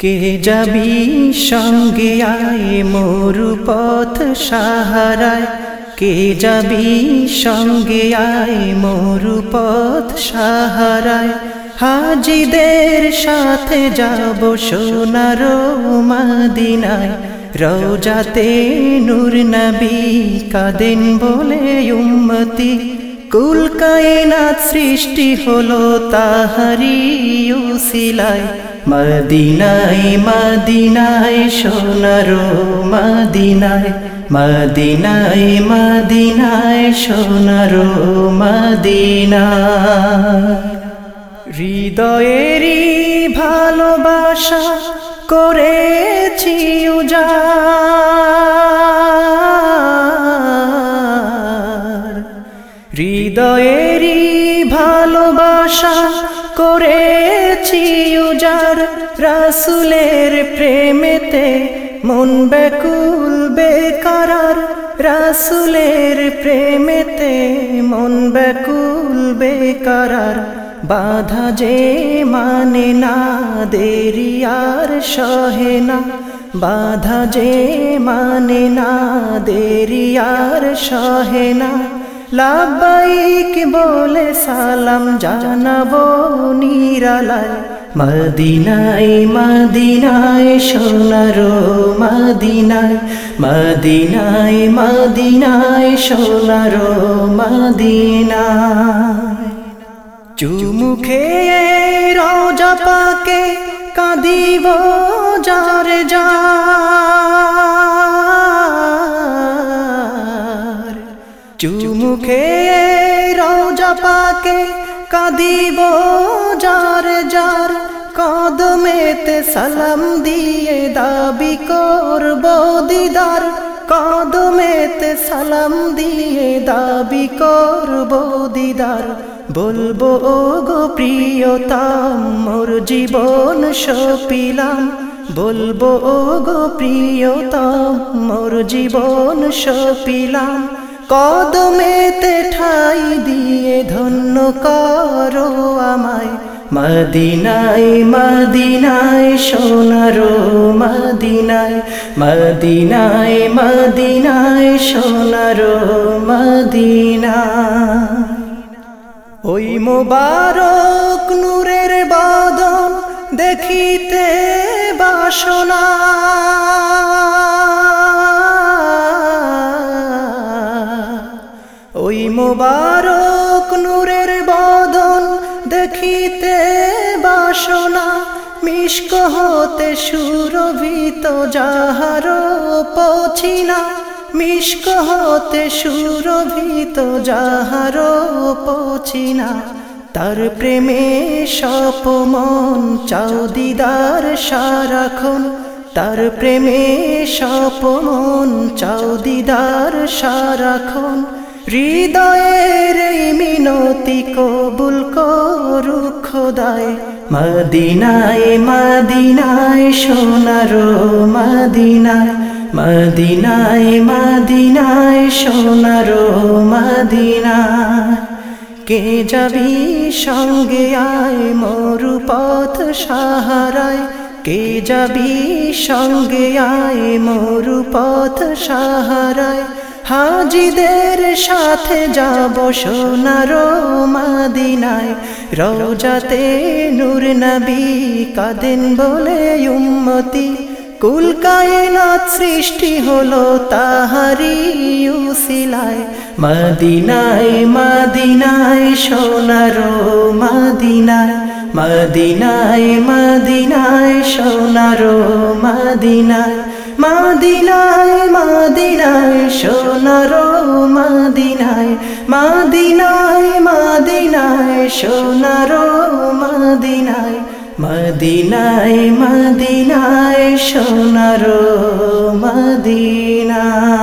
কে যাবি সঙ্গে আয় মরু পথ সাহারায়? কে যাবি সঙ্গে আয় মরু পথ সাহারায়? হাজিদের সাথে যাব সোনার মাদিনায়। রোজাতে নূর নবী কাদেন বলে উম্মতি। কুল কায়নাত সৃষ্টি হলো তাহারি উসিলায়। মদিনায় মদিনায়, সোনার মদিনায়। মদিনায় মদিনায়, সোনার মদিনায়। হৃদয়েরই ভালোবাসা করেছি উজার হৃদয়েরই ভালোবাসা করেছি উজার রাসুলের প্রেমেতে। মন ব্যাকুল, বেকারার রাসুলের প্রেমেতে। মন ব্যাকুল, বেকারার বাধা যে মানে না, দেরি আর সহে না। বাধা যে মানে না, দেরি আর সহে না। লাবাইক বলে সালাম জানাব নিরালায়। মদিনায় মদিনায় সোনারো মদিনায় মদিনায় মদিনায় সোনারো মদিনায়। চুমুখে রোজা পাকে কাঁদিব যারে যার। রোজা পাকে কাঁদিব যার যার। কদমেতে সালাম দিয়ে দাবি করব দিদার। কদমেতে সালাম দিয়ে দাবি করব দিদার। বলব ও গো প্রিয়তাম, মোর জীবন সপিলাম। বলব ও গো প্রিয়তাম, মোর জীবন সপিলাম। কদমেতে ঠাই দিয়ে ধন্য করো আমায়। মদিনায় মদিনায়, সোনারো মদিনায় মদিনায় মদিনায়, সোনারো মদিনায়। ওই মোবারক নূরের বাদন দেখিতে বাসনা। মোবারক নূরের বদন দেখিতে বাসনা মিষ্ক হতে সুরভিত যাহার পছিনা মিষ্ক হতে সুরভিত যাহার পছিনা তার প্রেমে সপমন চাও দিদার সারাক্ষণ, তার প্রেমে সপমন চাও দিদার সারাক্ষণ। হৃদয়ের মিনতি কবুল করু খোদায়। মদিনায় মদিনায়, সোনারো মদিনায়। মদিনায় মদিনায়, সোনারো মদিনায়। কে যাবি সঙ্গে আয় মরু পথ সাহারায়। কে যাবি সঙ্গে আয় মরু পথ সাহারায়। হাজিদের সাথে যাব সোনার মাদিনায়। রোজাতে নূর নবী কাদেন বলে উম্মতি। কুল কায়নাত সৃষ্টি হলো তাহারি উসিলায়। মদিনায় মদিনায়, সোনার মদিনায়। মদিনায় মদিনায়, সোনার মদিনায়। মদিনায় মাদিনায় সোনার মাদিনায় মাদিনায় মাদিনায় সোনার মাদিনায় মদিনায় মদিনায় সোনার মদিনায়।